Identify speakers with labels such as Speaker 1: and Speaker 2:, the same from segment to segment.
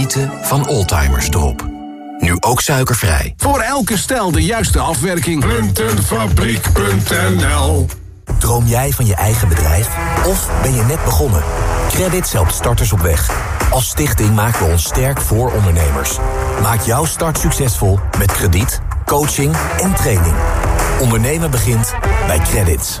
Speaker 1: genieten van Oldtimers Drop. Nu ook suikervrij.
Speaker 2: Voor elke stijl de juiste afwerking. Printenfabriek.nl
Speaker 3: Droom jij van je eigen bedrijf? Of ben je net begonnen? Credits helpt starters op weg. Als stichting maken we ons sterk voor ondernemers. Maak jouw start succesvol met krediet, coaching en training. Ondernemen begint bij Credits.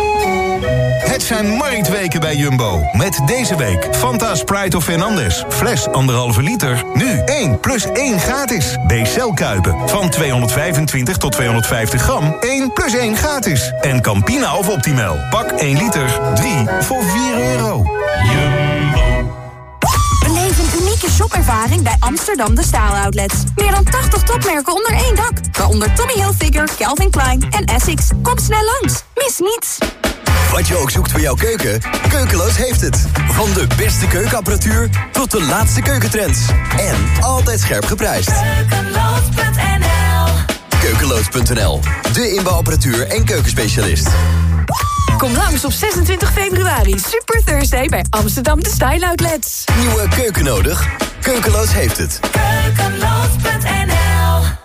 Speaker 4: Het zijn marktweken bij Jumbo. Met deze week Fanta Sprite of Fernandez. Fles 1,5 liter. Nu 1 plus 1 gratis. B-cel Kuipen. Van 225 tot 250 gram. 1 plus 1 gratis. En Campina of Optimal. Pak 1 liter. 3 voor 4 euro. Jumbo.
Speaker 5: Beleef een unieke shopervaring bij Amsterdam De Staal Outlets. Meer dan 80 topmerken onder één dak. Waaronder Tommy Hilfiger, Calvin Klein en Essex. Kom snel langs. Mis niets.
Speaker 6: Wat je ook zoekt voor jouw keuken, Keukeloos heeft het. Van de beste keukenapparatuur tot de laatste keukentrends. En altijd scherp geprijsd.
Speaker 5: Keukeloos.nl
Speaker 6: Keukeloos.nl, de inbouwapparatuur en keukenspecialist.
Speaker 5: Kom langs op 26 februari. Super Thursday bij Amsterdam De Style Outlets.
Speaker 6: Nieuwe keuken nodig? Keukeloos heeft het.
Speaker 5: Keukeloos.nl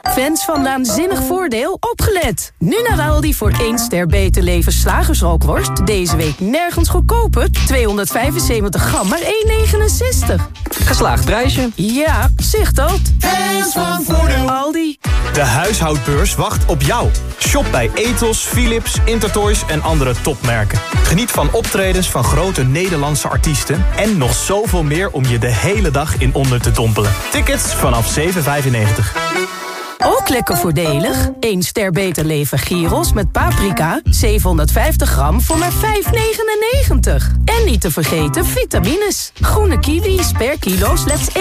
Speaker 7: Fans van Naanzinnig Voordeel, opgelet! Nu naar Aldi voor 1 ster beter leven slagersrookworst. Deze week nergens goedkoper. 275 gram, maar 1,69.
Speaker 8: Geslaagd prijsje.
Speaker 7: Ja, zicht dat.
Speaker 8: Fans van Voordeel.
Speaker 7: Aldi.
Speaker 8: De huishoudbeurs wacht op jou. Shop bij Ethos, Philips, Intertoys en andere topmerken. Geniet van optredens van grote Nederlandse artiesten... en nog zoveel meer om je de hele dag in onder te dompelen. Tickets vanaf 7,95.
Speaker 7: Ook lekker voordelig. 1 ster beter leven gyros met paprika. 750 gram voor maar 5,99. En niet te vergeten vitamines. Groene kiwis per kilo slechts 1,99.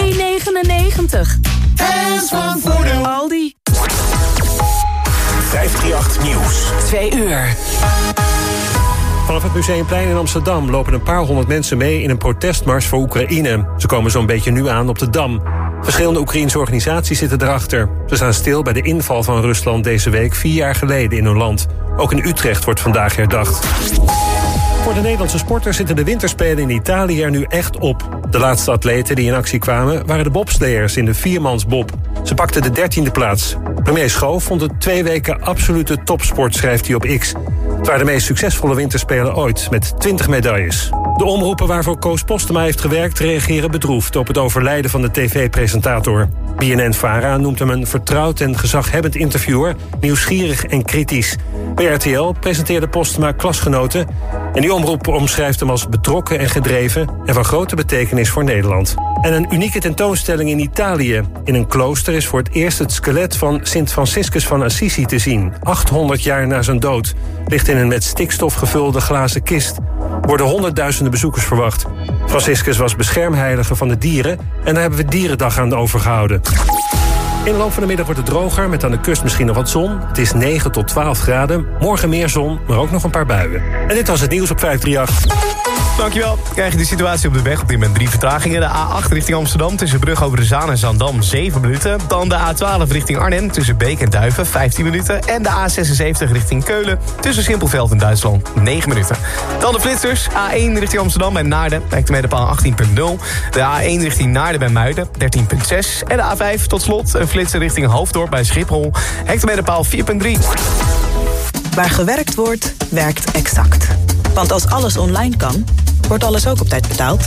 Speaker 8: Fans van Voordeel.
Speaker 7: Aldi.
Speaker 3: 538 Nieuws.
Speaker 7: 2 uur.
Speaker 9: Vanaf het Museumplein in Amsterdam lopen een paar honderd mensen mee... in een protestmars voor Oekraïne. Ze komen zo'n beetje nu aan op de Dam. Verschillende Oekraïnse organisaties zitten erachter. Ze staan stil bij de inval van Rusland deze week... vier jaar geleden in hun land. Ook in Utrecht wordt vandaag herdacht. Voor de Nederlandse sporters zitten de winterspelen in Italië er nu echt op. De laatste atleten die in actie kwamen waren de bobsleiers in de viermansbob. Ze pakten de dertiende plaats. Premier Schoof vond het twee weken absolute topsport, schrijft hij op X. Het waren de meest succesvolle winterspelen ooit, met 20 medailles. De omroepen waarvoor Koos Postema heeft gewerkt... reageren bedroefd op het overlijden van de tv-presentator. BNN-Vara noemt hem een vertrouwd en gezaghebbend interviewer... nieuwsgierig en kritisch. Bij RTL presenteerde Postema klasgenoten... en die omroep omschrijft hem als betrokken en gedreven... en van grote betekenis voor Nederland. En een unieke tentoonstelling in Italië. In een klooster is voor het eerst het skelet van Sint Franciscus van Assisi te zien. 800 jaar na zijn dood. Ligt in een met stikstof gevulde glazen kist. Worden honderdduizenden bezoekers verwacht. Franciscus was beschermheilige van de dieren... en daar hebben we Dierendag aan overgehouden. In de loop van de middag wordt het droger, met aan de kust misschien nog wat zon. Het is 9 tot 12 graden. Morgen meer zon, maar ook nog een paar buien. En dit was het nieuws op 538.
Speaker 8: Dankjewel. Krijg je de situatie op de weg op dit moment drie vertragingen. De A8 richting Amsterdam tussen Brug over de Zaan en Zandam 7 minuten. Dan de A12 richting Arnhem tussen Beek en Duiven 15 minuten. En de A76 richting Keulen tussen Simpelveld en Duitsland 9 minuten. Dan de flitsers. A1 richting Amsterdam bij Naarden. Hectometerpaal 18.0. De A1 richting Naarden bij Muiden 13.6. En de A5 tot slot een flitser richting Hoofddorp bij Schiphol. Hectometerpaal 4.3.
Speaker 10: Waar gewerkt wordt, werkt Exact. Want als alles online kan, wordt alles ook op tijd betaald.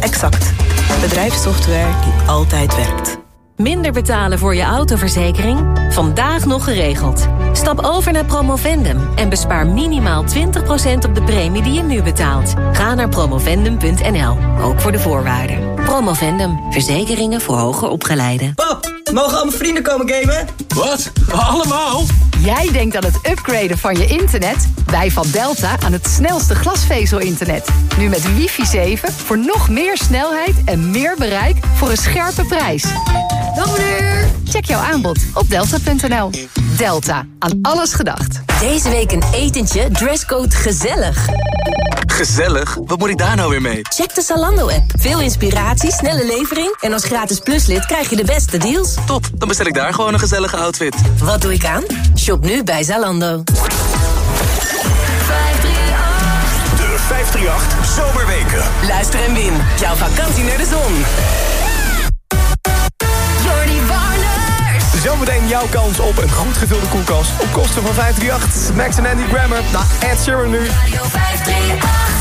Speaker 10: Exact. Bedrijfssoftware die altijd werkt.
Speaker 11: Minder betalen voor je autoverzekering? Vandaag nog geregeld. Stap over naar Promovendum en bespaar minimaal 20% op de premie die je nu betaalt. Ga naar promovendum.nl, ook voor de voorwaarden. Promovendum, verzekeringen voor hoger opgeleiden.
Speaker 12: Pap, mogen al mijn vrienden komen gamen?
Speaker 2: Wat? Allemaal?
Speaker 13: Jij denkt aan het upgraden van je internet? Wij van Delta aan het snelste glasvezel-internet. Nu met wifi 7 voor nog meer snelheid en meer bereik voor een scherpe prijs. Dag meneer! Check jouw aanbod op delta.nl. Delta, aan alles gedacht.
Speaker 11: Deze week een etentje, dresscode gezellig.
Speaker 14: Gezellig? Wat moet ik daar nou weer mee?
Speaker 13: Check de Zalando-app. Veel inspiratie, snelle levering... en als gratis pluslid krijg je de beste deals.
Speaker 14: Top, dan bestel ik daar gewoon een gezellige outfit.
Speaker 13: Wat doe ik aan? Shop nu bij Zalando.
Speaker 3: 538 Zomerweken.
Speaker 13: Luister en win. Jouw vakantie naar de zon.
Speaker 8: Zometeen jouw kans op een goed gevulde koelkast. Op kosten van 538. Max en Andy Grammer. Naar Ed Sheeran nu.
Speaker 15: 538.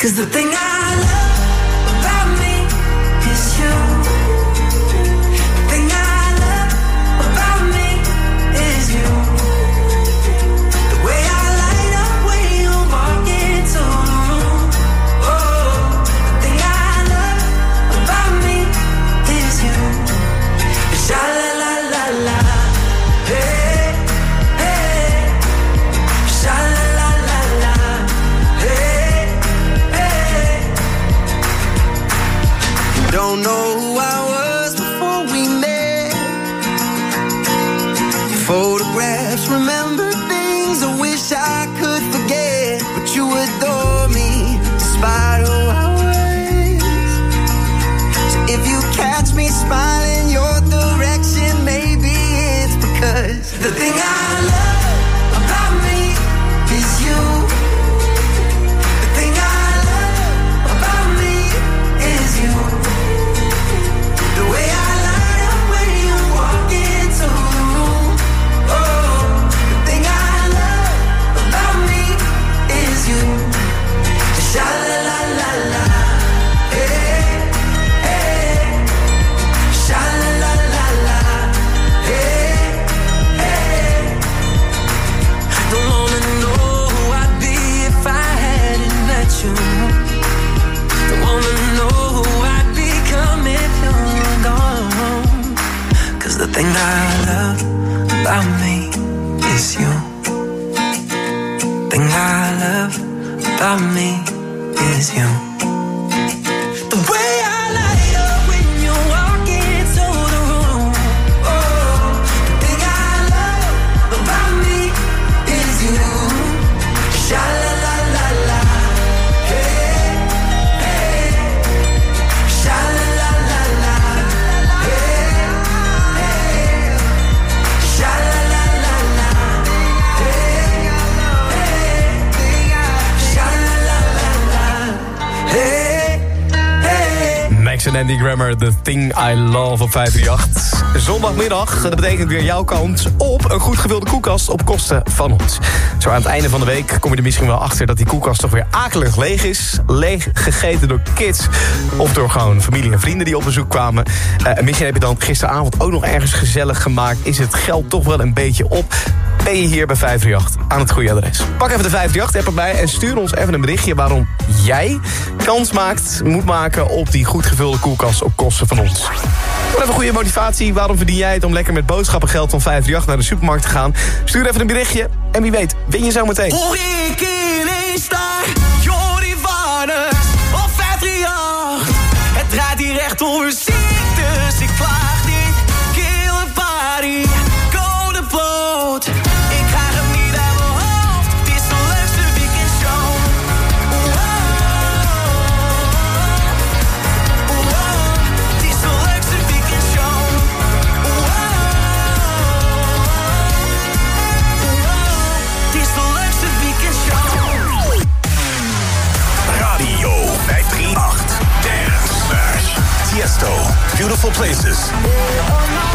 Speaker 16: Cause the thing I love. The Thing I Love
Speaker 8: op 538. Zondagmiddag, dat betekent weer jouw kans op een goed gevulde koelkast op kosten van ons. Zo aan het einde van de week kom je er misschien wel achter dat die koelkast toch weer akelig leeg is. Leeg gegeten door kids of door gewoon familie en vrienden die op bezoek kwamen. Eh, en misschien heb je dan gisteravond ook nog ergens gezellig gemaakt. Is het geld toch wel een beetje op? Je hier bij 538 aan het goede adres. Pak even de 538-app erbij en stuur ons even een berichtje... waarom jij kans maakt, moet maken op die goed gevulde koelkast op kosten van ons. Wat even goede motivatie. Waarom verdien jij het om lekker met boodschappengeld van 538 naar de supermarkt te gaan? Stuur even een berichtje en wie weet, win je zo meteen.
Speaker 16: Ik op 538. Het draait hier echt om muziek,
Speaker 17: Beautiful Places.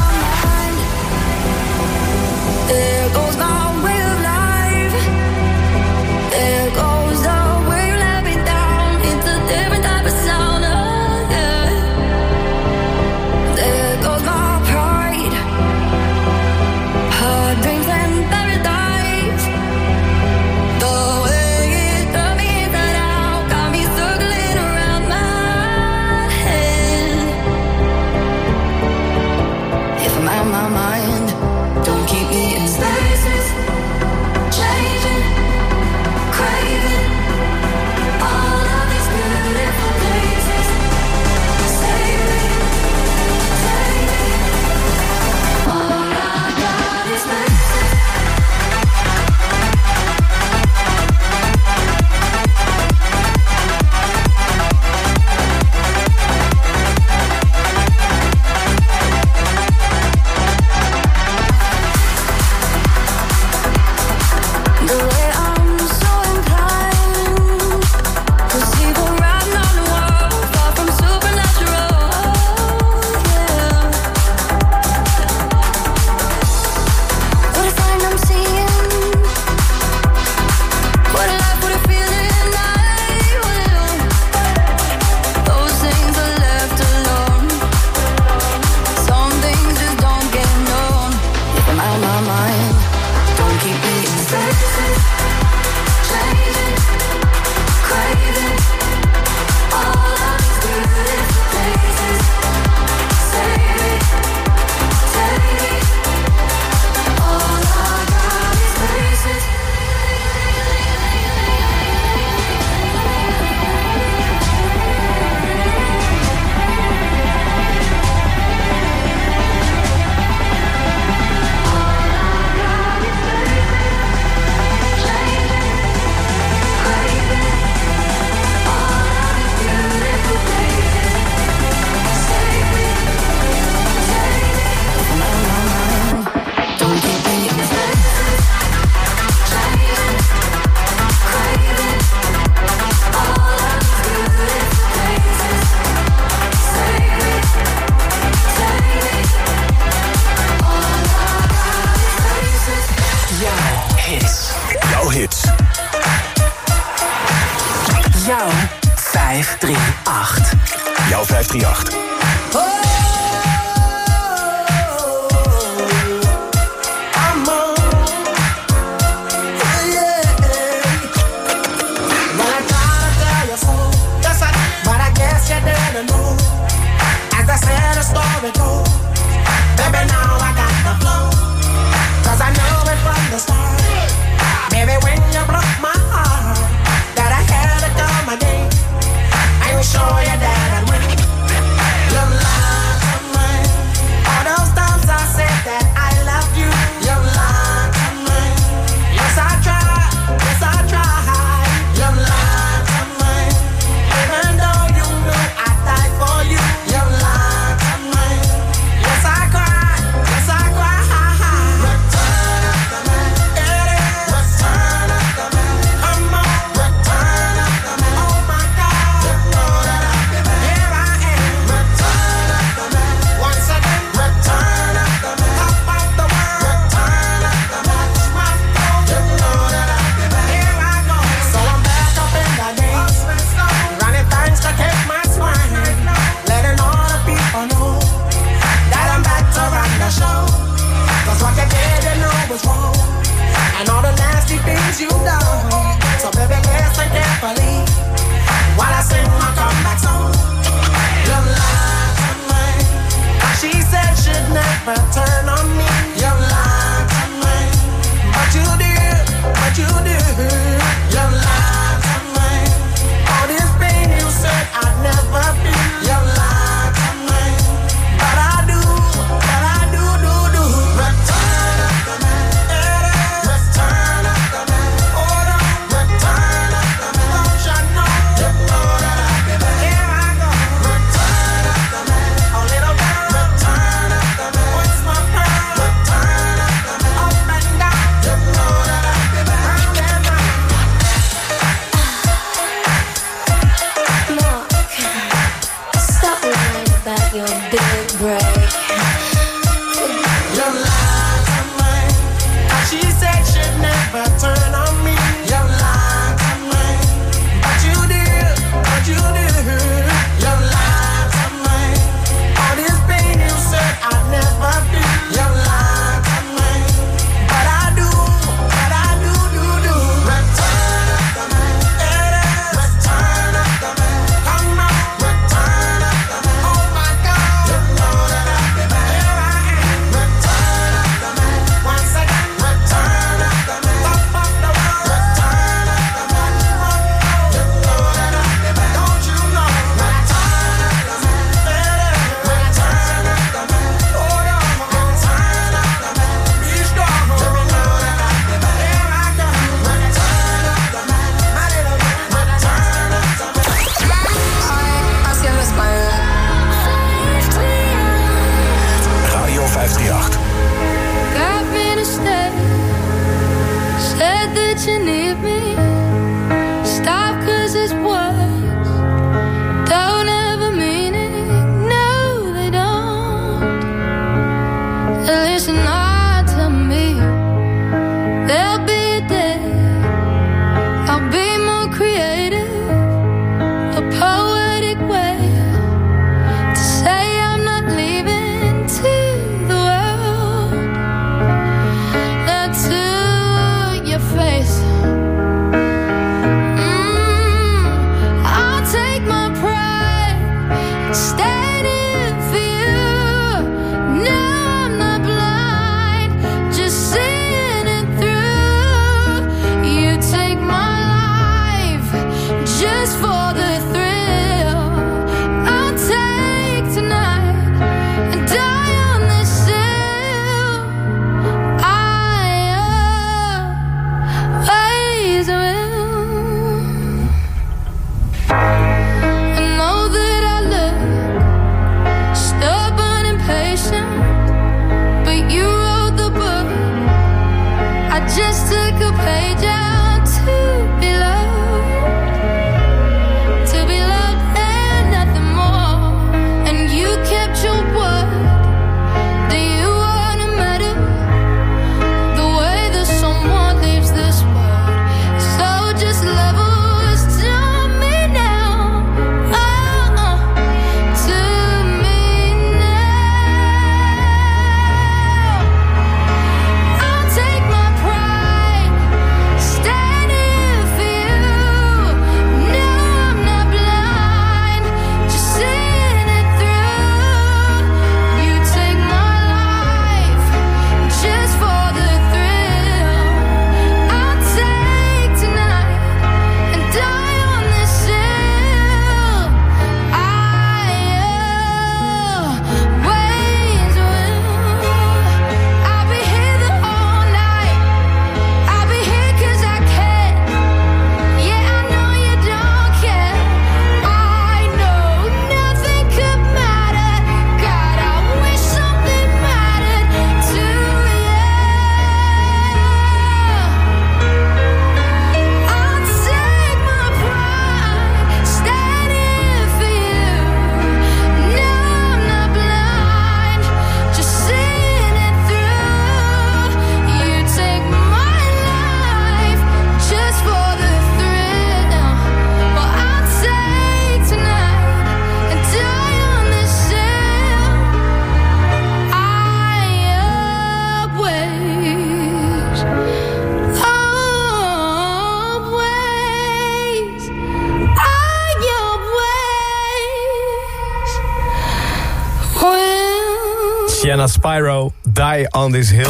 Speaker 17: This
Speaker 8: Hill.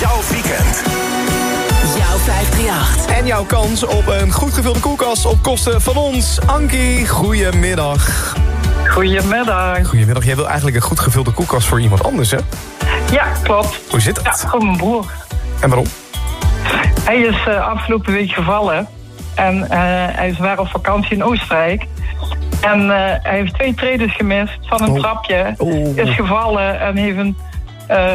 Speaker 4: Jouw weekend.
Speaker 18: Jouw 538.
Speaker 8: En jouw kans op een goed gevulde koelkast op kosten van ons. Ankie, goedemiddag.
Speaker 19: Goedemiddag.
Speaker 8: Goedemiddag. Jij wil eigenlijk een goed gevulde koelkast voor iemand anders, hè?
Speaker 19: Ja, klopt.
Speaker 8: Hoe zit het?
Speaker 19: Ja, gewoon mijn broer.
Speaker 8: En waarom?
Speaker 19: Hij is eh, afgelopen week gevallen. En eh, hij is waar op vakantie in Oostenrijk. En eh, hij heeft twee tredes gemist van een
Speaker 8: Oh.
Speaker 19: trapje.
Speaker 8: Oh.
Speaker 19: Is gevallen en heeft een,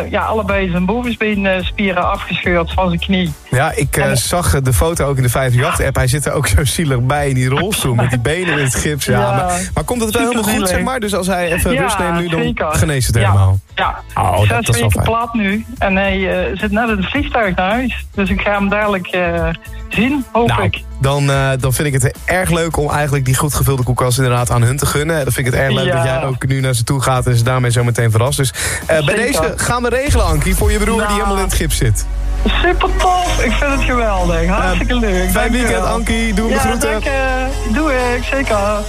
Speaker 19: ja, allebei zijn bovenbeenspieren afgescheurd van zijn knie.
Speaker 8: Ja, ik eh, zag eh, de foto ook in de 538-app. Hij zit er ook zo zielig bij in die rolstoel met die benen in het gips. Ja,
Speaker 19: Ja.
Speaker 8: maar, maar komt het wel helemaal goed, zeg maar? Dus als hij even
Speaker 19: Ja,
Speaker 8: rust neemt nu, dan
Speaker 19: zeker.
Speaker 8: geneest het
Speaker 19: Ja.
Speaker 8: helemaal.
Speaker 19: Ja,
Speaker 8: Oh,
Speaker 19: zes
Speaker 8: dat is wel
Speaker 19: weken plat nu. En hij eh, zit net in het vliegtuig naar huis. Dus ik ga hem dadelijk zien, hoop
Speaker 8: Nou,
Speaker 19: ik.
Speaker 8: dan, dan vind ik het erg leuk om eigenlijk die goed gevulde koelkast inderdaad aan hun te gunnen. Dan vind ik het erg leuk
Speaker 19: Ja.
Speaker 8: dat jij ook nu naar ze toe gaat en ze daarmee zo meteen verrast. Dus bij deze gaan we regelen, Ankie, voor je broer die helemaal in het gips zit.
Speaker 19: Super tof, ik vind het geweldig. Hartstikke leuk.
Speaker 8: fijn weekend, Ankie. Doe me
Speaker 19: ja,
Speaker 8: groeten.
Speaker 19: dank je. Doe ik, zeker.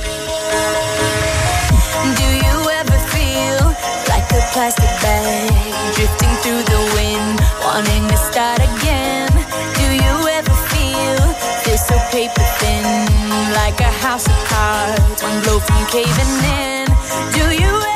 Speaker 17: Do you ever feel like a plastic bag drifting through the wind, wanting to start again? Do you ever feel feel so paper thin, like a house of cards, one blow from caving in? Do you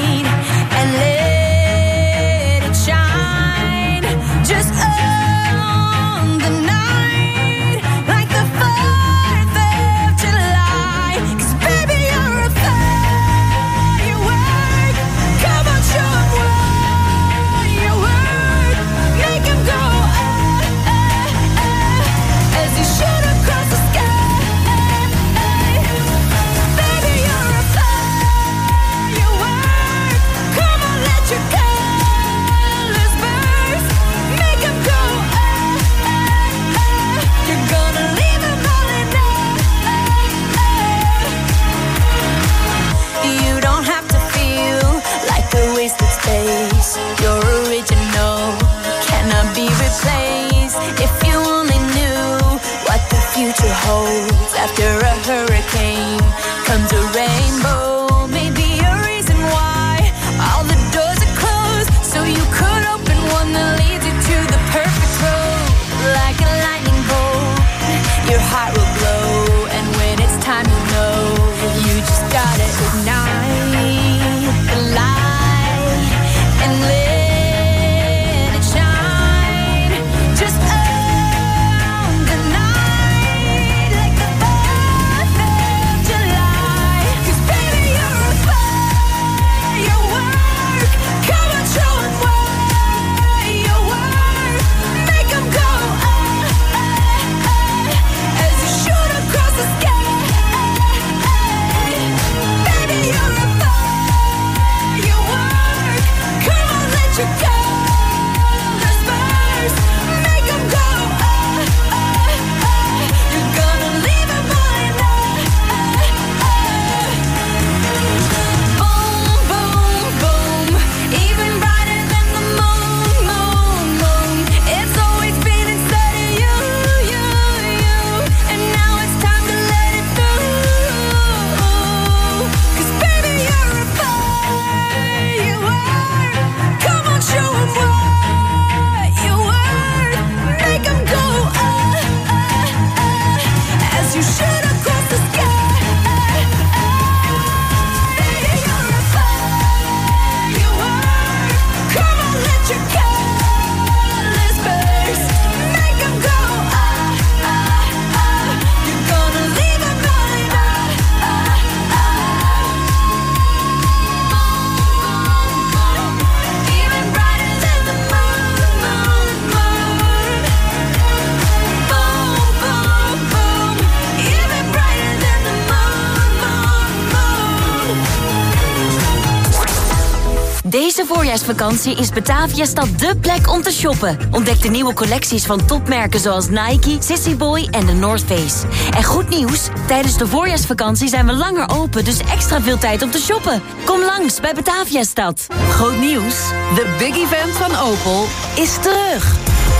Speaker 11: Voorjaarsvakantie is Bataviastad dé plek om te shoppen. Ontdek de nieuwe collecties van topmerken zoals Nike, Sissy Boy en The North Face. En goed nieuws, tijdens de voorjaarsvakantie zijn we langer open... dus extra veel tijd om te shoppen. Kom langs bij Bataviastad.
Speaker 13: Groot nieuws, de big event van Opel is terug.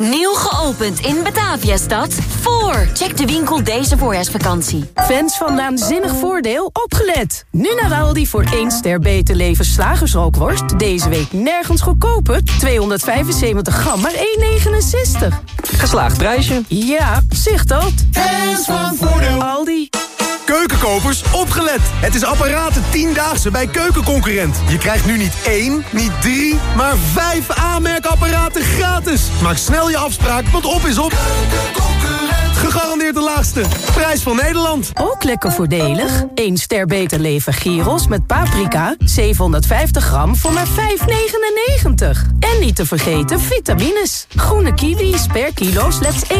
Speaker 11: Nieuw geopend in Bataviastad. Voor. Check de winkel deze voorjaarsvakantie.
Speaker 7: Fans van Naanzinnig Voordeel, opgelet! Nu naar Aldi voor 1 ster beter leven slagersrookworst. Deze week nergens goedkoper. 275 gram, maar 1,69.
Speaker 20: Geslaagd prijsje.
Speaker 7: Ja, zicht dat.
Speaker 21: Fans van Voordeel.
Speaker 7: Aldi.
Speaker 21: Keukenkopers, opgelet! Het is apparaten 10-daagse bij Keukenconcurrent. Je krijgt nu niet één, niet drie, maar vijf aanmerkapparaten gratis. Maak snel je afspraak, want op is op. Gegarandeerd de laagste. Prijs van Nederland.
Speaker 7: Ook lekker voordelig. 1 ster beter leven gyros met paprika. 750 gram voor maar 5,99. En niet te vergeten vitamines. Groene kiwis per kilo slechts 1,99.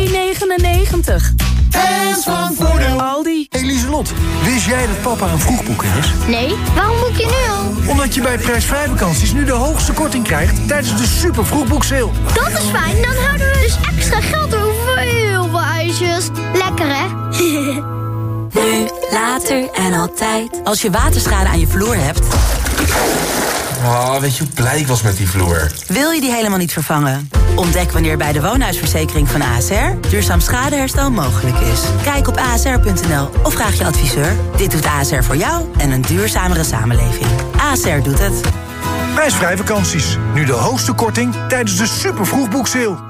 Speaker 21: Fans van Voordeel.
Speaker 7: Aldi.
Speaker 22: Eliselot, wist jij dat papa een vroegboeker is?
Speaker 23: Nee, waarom boek je nu al?
Speaker 22: Omdat je bij prijsvrij vakanties nu de hoogste korting krijgt tijdens de super vroegboekseil.
Speaker 23: Dat is fijn, dan houden we dus extra geld over ijsjes. Lekker hè?
Speaker 24: nu, later en altijd. Als je waterschade aan je vloer hebt...
Speaker 25: Oh, weet je hoe blij ik was met die vloer?
Speaker 24: Wil je die helemaal niet vervangen? Ontdek wanneer bij de woonhuisverzekering van ASR... duurzaam schadeherstel mogelijk is. Kijk op asr.nl of vraag je adviseur. Dit doet ASR voor jou en een duurzamere samenleving. ASR doet het.
Speaker 22: Prijsvrij vakanties. Nu de hoogste korting tijdens de super vroegboekseil.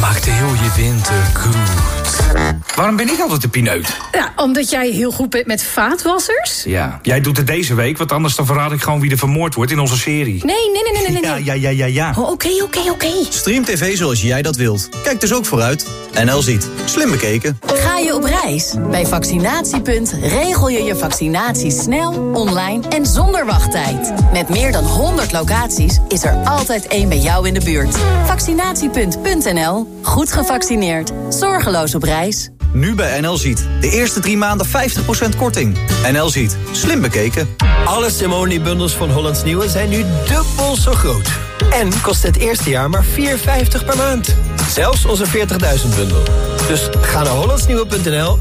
Speaker 20: maakt heel je winter goed. Waarom ben ik altijd de pineut?
Speaker 26: Ja, omdat jij heel goed bent met vaatwassers.
Speaker 20: Ja, jij doet het deze week, want anders dan verraad ik gewoon wie er vermoord wordt in onze serie.
Speaker 26: Nee, nee, nee, nee, nee.
Speaker 20: Ja, ja, ja, ja, ja.
Speaker 26: Oh, Oké, oké, oké.
Speaker 6: Stream TV zoals jij dat wilt. Kijk dus ook vooruit. NL ziet. Slim bekeken.
Speaker 13: Ga je op reis? Bij Vaccinatiepunt regel je je vaccinatie snel, online en zonder wachttijd. Met meer dan 100 locaties is er altijd één bij jou in de buurt. Vaccinatiepunt.nl. Goed gevaccineerd. Zorgeloos op reis.
Speaker 6: Nu bij NL Ziet. De eerste drie maanden 50% korting. NL Ziet. Slim bekeken.
Speaker 27: Alle Simone-bundels van Hollands Nieuwe zijn nu dubbel zo groot. En kost het eerste jaar maar 4,50 per maand. Zelfs onze 40.000 bundel. Dus ga naar hollandsnieuwe.nl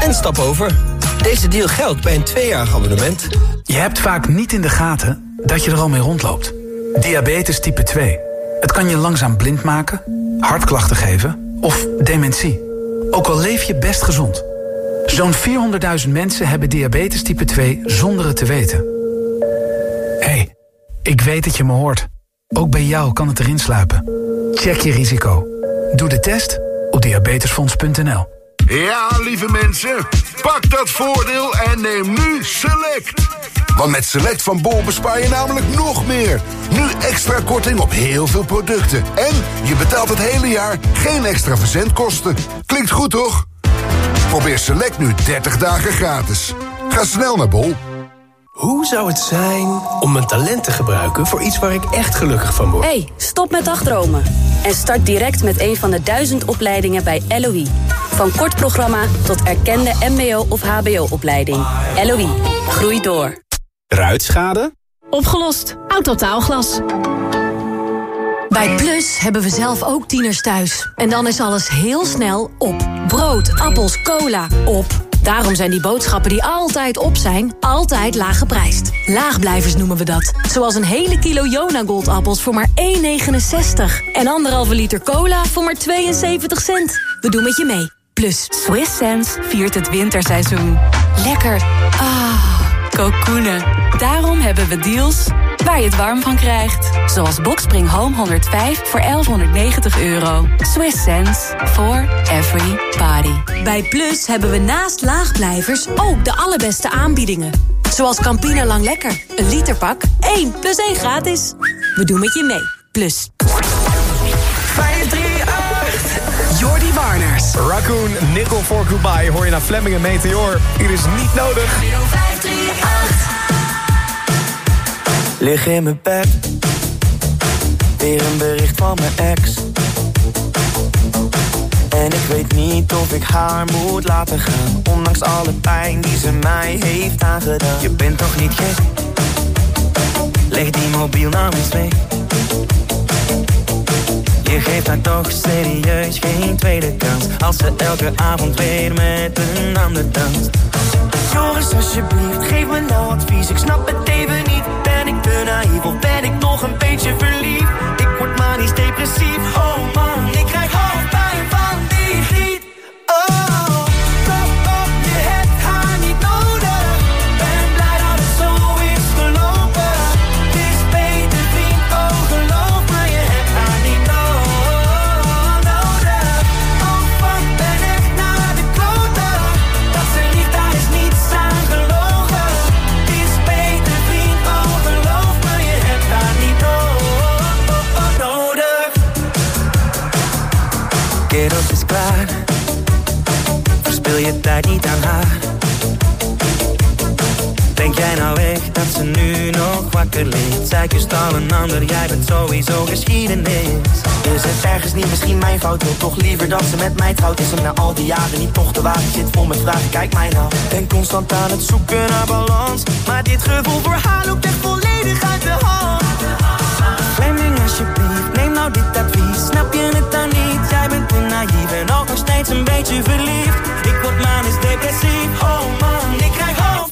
Speaker 27: en stap over. Deze deal geldt bij een tweejarig abonnement.
Speaker 28: Je hebt vaak niet in de gaten dat je er al mee rondloopt. Diabetes type 2. Het kan je langzaam blind maken, hartklachten geven of dementie. Ook al leef je best gezond. Zo'n 400.000 mensen hebben diabetes type 2 zonder het te weten. Hé, hey, ik weet dat je me hoort. Ook bij jou kan het erin sluipen. Check je risico. Doe de test op diabetesfonds.nl.
Speaker 29: Ja, lieve mensen, pak dat voordeel en neem nu Select. Want met Select van Bol bespaar je namelijk nog meer. Nu extra korting op heel veel producten. En je betaalt het hele jaar geen extra verzendkosten. Klinkt goed, toch? Probeer Select nu 30 dagen gratis. Ga snel naar Bol.
Speaker 27: Hoe zou het zijn om mijn talent te gebruiken voor iets waar ik echt gelukkig van word?
Speaker 30: hey, stop met dagdromen. En start direct met een van de duizend opleidingen bij LOE. Van kort programma tot erkende mbo- of hbo-opleiding. LOE, groei door.
Speaker 2: Ruitschade?
Speaker 26: Opgelost. Autotaalglas.
Speaker 13: Bij Plus hebben we zelf ook tieners thuis. En dan is alles heel snel op. Brood, appels, cola, op. Daarom zijn die boodschappen die altijd op zijn, altijd laag geprijsd. Laagblijvers noemen we dat. Zoals een hele kilo Jona Goldappels voor maar 1,69. En anderhalve liter cola voor maar 72 cent. We doen met je mee. Plus, Swiss Sense viert het winterseizoen. Lekker. Ah, Kokoenen. Daarom hebben we deals waar je het warm van krijgt. Zoals Boxspring Home 105 voor 1190 euro. Swiss sense for every body. Bij Plus hebben we naast laagblijvers ook de allerbeste aanbiedingen.
Speaker 11: Zoals Campina Lang Lekker. Een literpak, 1 plus 1 gratis. We doen met je mee. Plus.
Speaker 18: 538. Jordi Warners.
Speaker 8: Raccoon, Nickel for Goodbye. Hoor je naar Flemming en Meteor. Hier is niet nodig.
Speaker 15: Lig in mijn bed, weer een bericht van mijn ex. En ik weet niet of ik haar moet laten gaan. Ondanks alle pijn die ze mij heeft aangedaan. Je bent toch niet gek? Leg die mobiel nou eens mee. Je geeft haar toch serieus geen tweede kans. Als ze elke avond weer met een ander danst. Joris alsjeblieft, geef me nou advies. Ik snap het even niet, ben ik te met mij. Trouwt is hem na al die jaren niet nog te wagen. Zit vol mijn vragen, kijk mij nou. Ben constant aan het zoeken naar balans. Maar dit gevoel voor haar loopt echt volledig uit de hand. Fleming alsjeblieft, neem nou dit advies. Snap je het dan niet? Jij bent te naïef en ook nog steeds een beetje verliefd. Ik word manisch depressief, oh man, ik krijg
Speaker 31: hoofd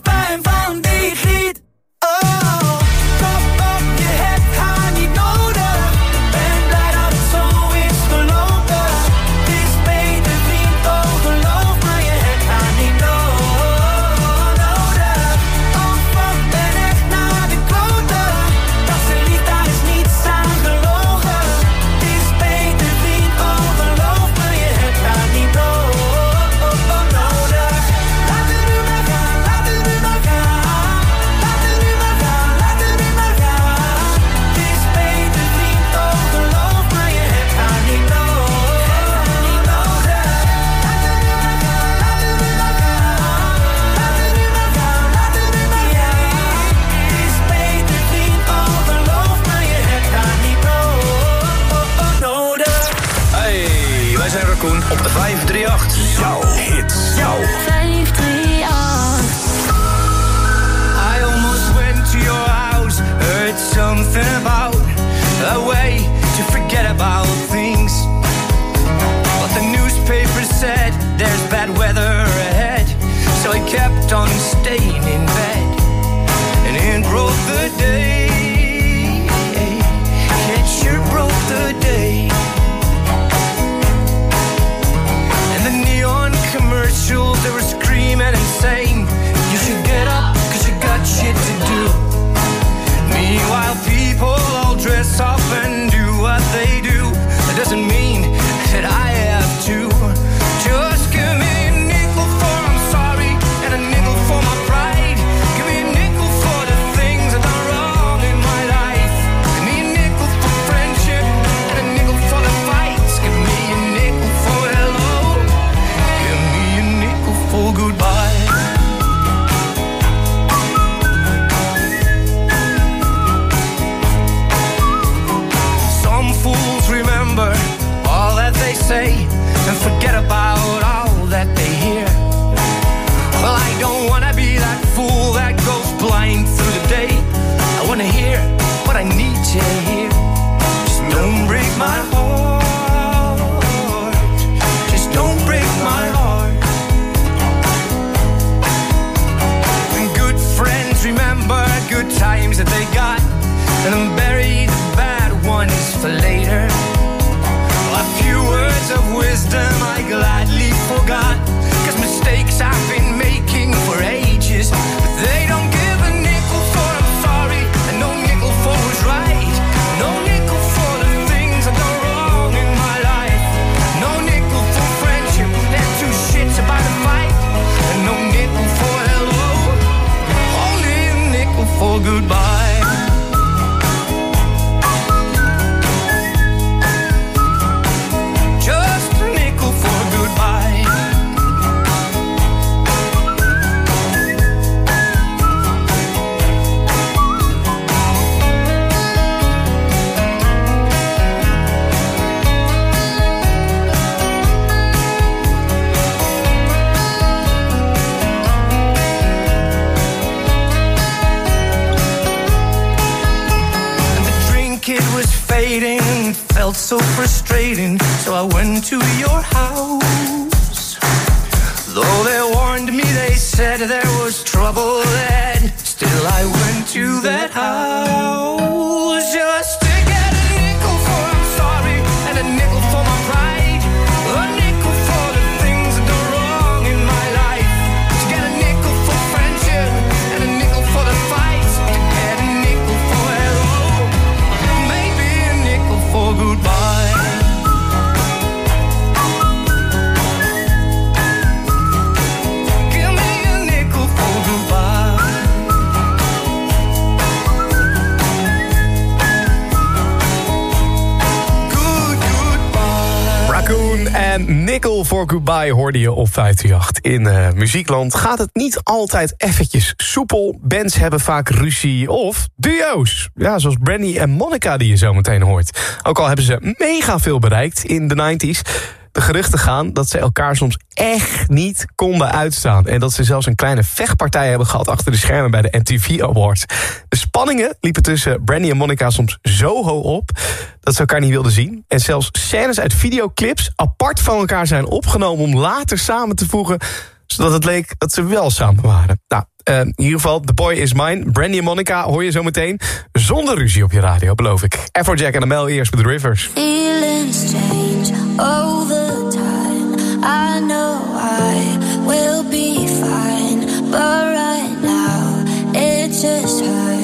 Speaker 31: For Goodbye
Speaker 8: hoorde je op 538. In eh, muziekland gaat het niet altijd eventjes soepel. Bands hebben vaak ruzie of duo's. Ja, zoals Brandy en Monica die je zo meteen hoort. Ook al hebben ze mega veel bereikt in de 90s. De geruchten gaan dat ze elkaar soms echt niet konden uitstaan. En dat ze zelfs een kleine vechtpartij hebben gehad achter de schermen bij de MTV Awards. De spanningen liepen tussen Brandy en Monica soms zo hoog op dat ze elkaar niet wilden zien. En zelfs scènes uit videoclips apart van elkaar zijn opgenomen om later samen te voegen zodat het leek dat ze wel samen waren. Nou, eh, in ieder geval, The Boy Is Mine. Brandy en Monica hoor je zo meteen. Zonder ruzie op je radio, beloof ik. Afrojack en Amel eerst met Rivers.
Speaker 17: Change all but right now it just hurts.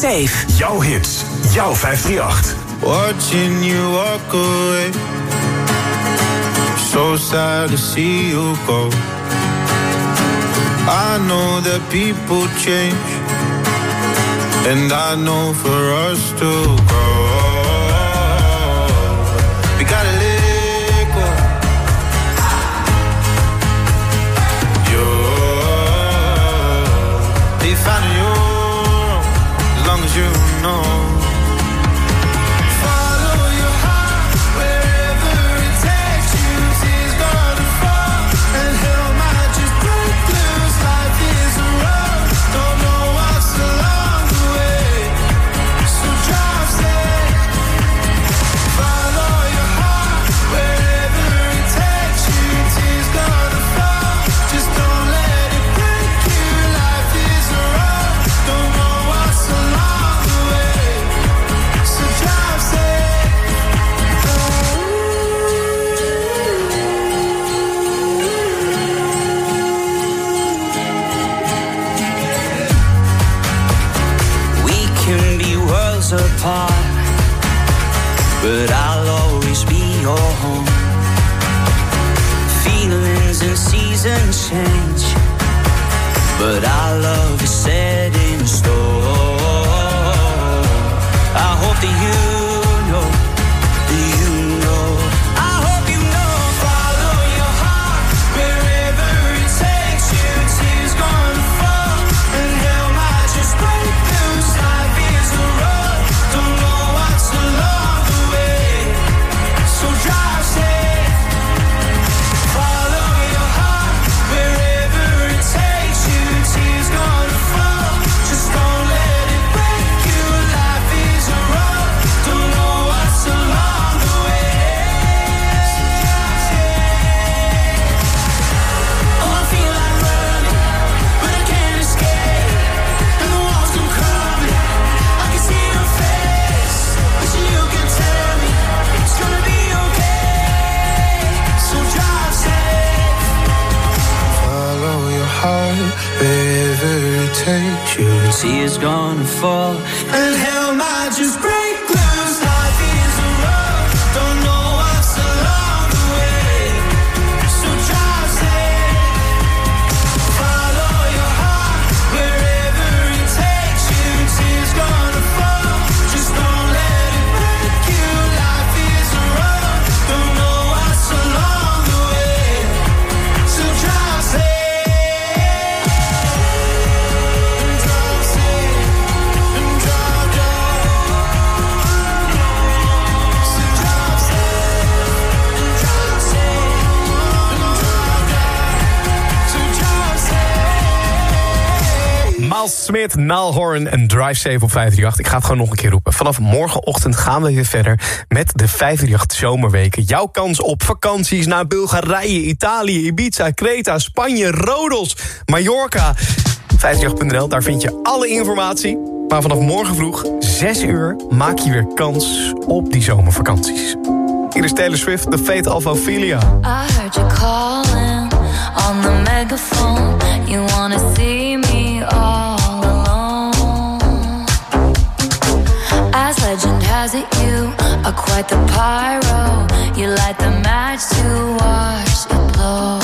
Speaker 18: Safe.
Speaker 32: Jouw hits, jouw 538.
Speaker 33: Watching you walk away. So sad to see you go. I know that people change. And I know for us to go. wherever it takes you. Tears gonna fall, and hell might just break.
Speaker 8: Smit, Naalhorn en DriveSafe op 538. Ik ga het gewoon nog een keer roepen. Vanaf morgenochtend gaan we weer verder met de 538 Zomerweken. Jouw kans op vakanties naar Bulgarije, Italië, Ibiza, Creta, Spanje, Rodos, Mallorca. 538.nl, daar vind je alle informatie. Maar vanaf morgen vroeg, 6 uur, maak je weer kans op die zomervakanties. Hier is Taylor Swift, The Fate of Ophelia.
Speaker 34: I heard you calling on the megaphone. You wanna see eyes at you are quite the pyro. You light the match to watch it blow.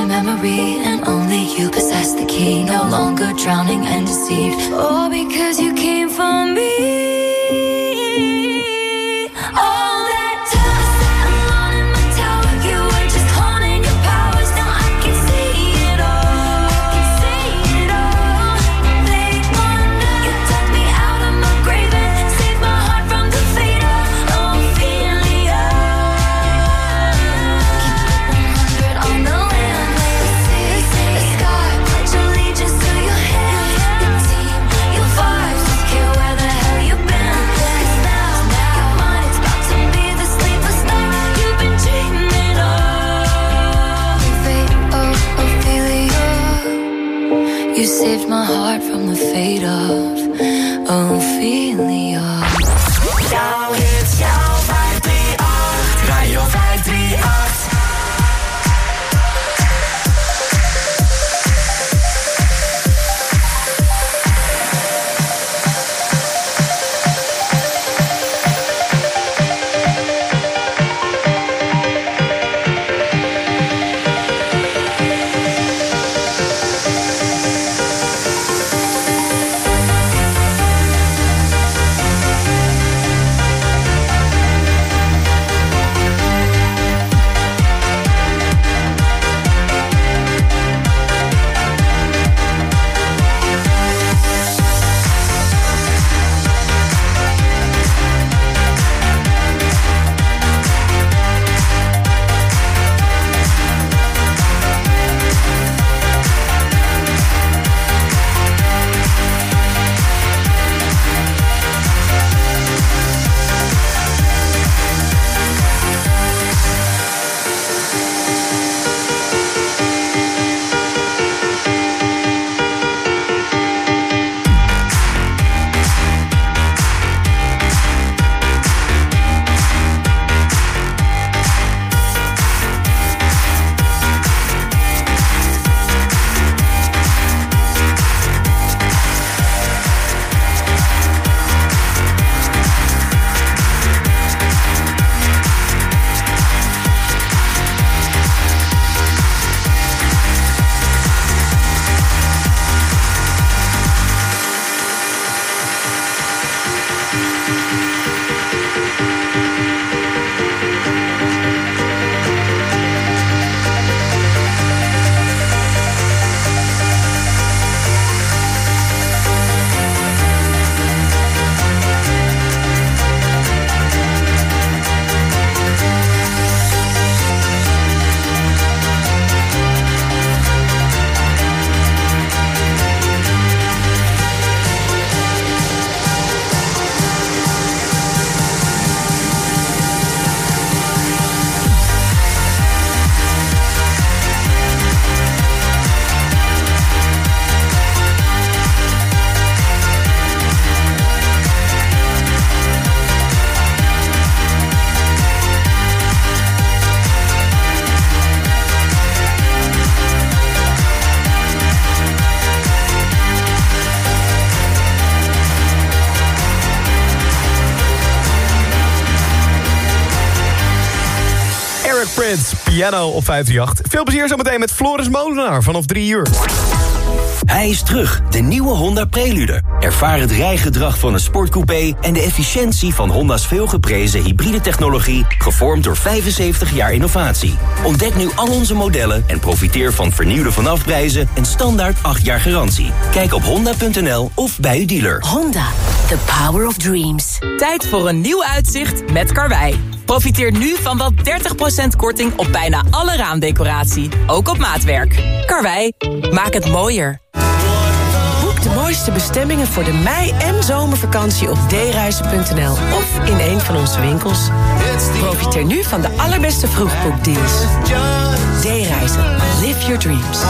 Speaker 34: my memory, and only you possess the key. No longer drowning and deceived. All because you. heart from the fate of
Speaker 8: piano op 538. Veel plezier zometeen met Floris Molenaar vanaf 3 uur.
Speaker 35: Hij is terug, de nieuwe Honda Prelude. Ervaar het rijgedrag van een sportcoupé... en de efficiëntie van Honda's veelgeprezen hybride technologie... gevormd door 75 jaar innovatie. Ontdek nu al onze modellen en profiteer van vernieuwde vanafprijzen... en standaard 8 jaar garantie. Kijk op honda.nl of bij uw dealer.
Speaker 36: Honda, the power of dreams.
Speaker 37: Tijd voor een nieuw uitzicht met Karwei. Profiteer nu van wel 30% korting op bijna alle raamdecoratie. Ook op maatwerk. Karwei, maak het mooier.
Speaker 24: Boek de mooiste bestemmingen voor de mei- en zomervakantie op dereizen.nl of in een van onze winkels. Profiteer nu van de allerbeste vroegboekdeals. D-reizen. Live your dreams.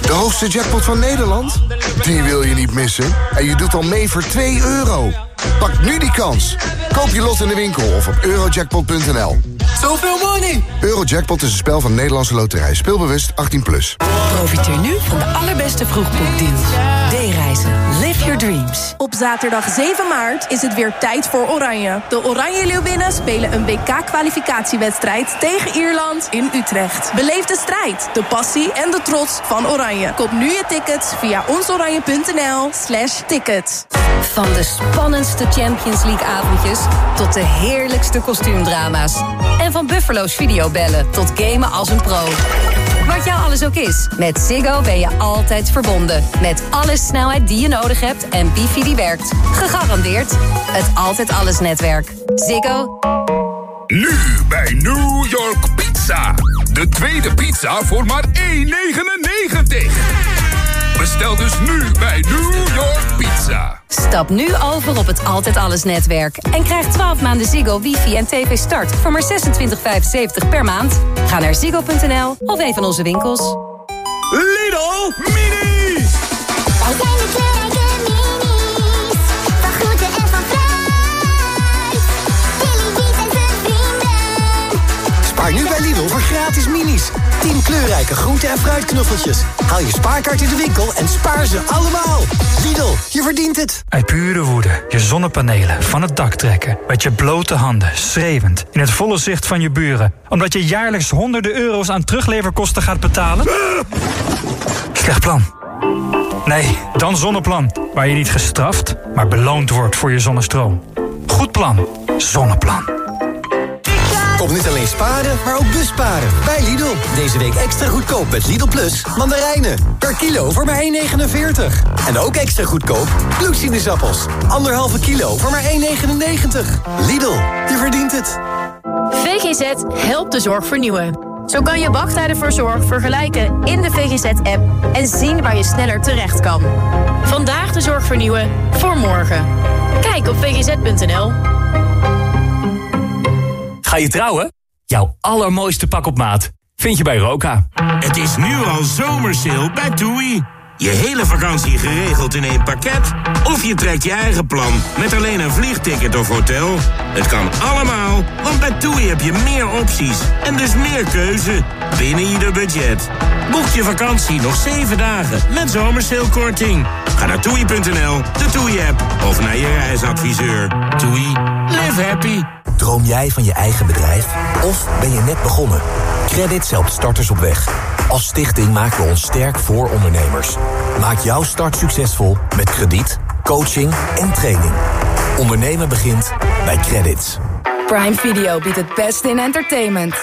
Speaker 29: De hoogste jackpot van Nederland? Die wil je niet missen. En je doet al mee voor 2 euro. Pak nu die kans. Koop je lot in de winkel of op eurojackpot.nl.
Speaker 24: Zoveel money!
Speaker 29: Eurojackpot is een spel van Nederlandse Loterij. Speelbewust 18+. Plus.
Speaker 24: Profiteer nu van de allerbeste vroegboekdeals. D-reizen. Live your dreams.
Speaker 38: Op zaterdag 7 maart is het weer tijd voor Oranje. De Oranje Leeuwinnen spelen een WK-kwalificatiewedstrijd tegen Ierland in Utrecht. Beleef de strijd, de passie en de trots van Oranje. Koop nu je tickets via onsoranje.nl slash tickets.
Speaker 39: Van de spannendste Champions League avondjes tot de heerlijkste kostuumdrama's. En van Buffalo's videobellen tot gamen als een pro. Wat jou alles ook is, met Ziggo ben je altijd verbonden. Met alle snelheid die je nodig hebt en wifi die werkt. Gegarandeerd het Altijd Alles netwerk. Ziggo.
Speaker 40: Nu bij New York Pizza. De tweede pizza voor maar 1,99. Bestel dus nu bij New York Pizza.
Speaker 39: Stap nu over op het Altijd Alles netwerk. En krijg 12 maanden Ziggo, wifi en tv start voor maar 26,75 per maand. Ga naar ziggo.nl of een van onze winkels.
Speaker 40: Lidl Mini!
Speaker 23: Wij zijn de kleurrijke minis. Van groente en van fruit. Billy Beat en zijn vrienden.
Speaker 21: Spaar nu bij Lidl voor gratis minis. 10 kleurrijke groente- en fruitknuffeltjes. Haal je spaarkaart in de winkel en spaar ze allemaal. Lidl, je verdient het.
Speaker 28: Uit pure woede je zonnepanelen van het dak trekken. Met je blote handen, schreeuwend, in het volle zicht van je buren. Omdat je jaarlijks honderden euro's aan terugleverkosten gaat betalen? Slecht plan. Nee, dan Zonneplan. Waar je niet gestraft, maar beloond wordt voor je zonnestroom. Goed plan. Zonneplan.
Speaker 21: Kom niet alleen sparen, maar ook busparen. Bij Lidl. Deze week extra goedkoop met Lidl Plus mandarijnen. Per kilo voor maar 1,49. En ook extra goedkoop bloedsinusappels. Anderhalve kilo voor maar 1,99. Lidl, je verdient het.
Speaker 13: VGZ helpt de zorg vernieuwen. Zo kan je wachttijden voor zorg vergelijken in de VGZ-app en zien waar je sneller terecht kan. Vandaag de zorg vernieuwen voor morgen. Kijk op vgz.nl.
Speaker 41: Ga je trouwen? Jouw allermooiste pak op maat vind je bij Roka.
Speaker 42: Het is nu al zomersale bij TUI. Je hele vakantie geregeld in één pakket? Of je trekt je eigen plan met alleen een vliegticket of hotel? Het kan allemaal, want bij TUI heb je meer opties en dus meer keuze binnen ieder budget. Boek je vakantie nog 7 dagen met zomersalekorting. Ga naar toei.nl, de TUI-app of naar je reisadviseur. TUI, live happy.
Speaker 3: Droom jij van je eigen bedrijf? Of ben je net begonnen? Credit helpt starters op weg. Als stichting maken we ons sterk voor ondernemers. Maak jouw start succesvol met krediet, coaching en training. Ondernemen begint bij Credits.
Speaker 43: Prime Video biedt het beste in entertainment.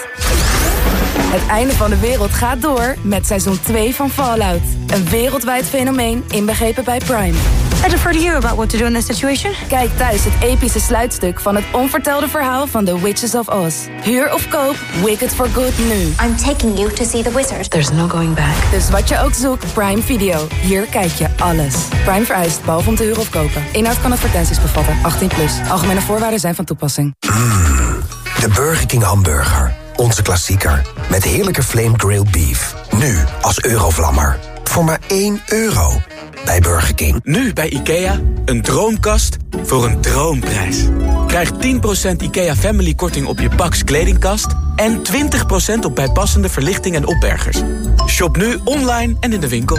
Speaker 43: Het einde van de wereld gaat door met seizoen 2 van Fallout. Een wereldwijd fenomeen inbegrepen bij Prime. I defer to you about what to do in this situation. Kijk thuis het epische sluitstuk van het onvertelde verhaal van The Witches of Oz. Huur of koop Wicked for Good nu.
Speaker 44: I'm taking you to see the wizard.
Speaker 43: There's no going back. Dus wat je ook zoekt, Prime Video. Hier kijk je alles. Prime vereist, behalve om te huren of kopen. Inhoud kan advertenties bevatten. 18 plus. Algemene voorwaarden zijn van toepassing.
Speaker 3: De Burger King hamburger. Onze klassieker. Met heerlijke flame grilled beef. Nu als eurovlammer. Voor maar 1 euro. Bij Burger King.
Speaker 15: Nu bij IKEA, een droomkast voor een droomprijs. Krijg 10% IKEA Family korting op je Pax kledingkast... en 20% op bijpassende verlichting en opbergers. Shop nu online en in de winkel.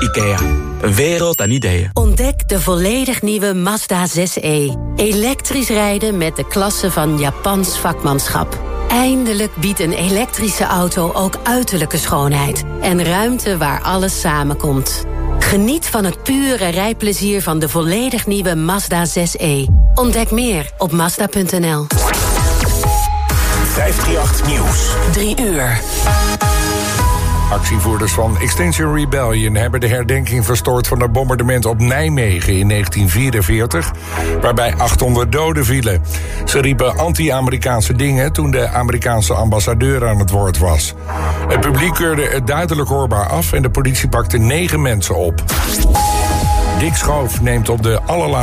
Speaker 45: IKEA. Een wereld aan ideeën.
Speaker 36: Ontdek de volledig nieuwe Mazda 6e. Elektrisch rijden met de klasse van Japans vakmanschap. Eindelijk biedt een elektrische auto ook uiterlijke schoonheid. En ruimte waar alles samenkomt. Geniet van het pure rijplezier van de volledig nieuwe Mazda 6e. Ontdek meer op Mazda.nl.
Speaker 46: 538 Nieuws.
Speaker 36: 3 uur.
Speaker 46: Actievoerders van Extinction Rebellion hebben de herdenking verstoord van het bombardement op Nijmegen in 1944, waarbij 800 doden vielen. Ze riepen anti-Amerikaanse dingen toen de Amerikaanse ambassadeur aan het woord was. Het publiek keurde het duidelijk hoorbaar af en de politie pakte negen mensen op. Dick Schoof neemt op de allerlaatste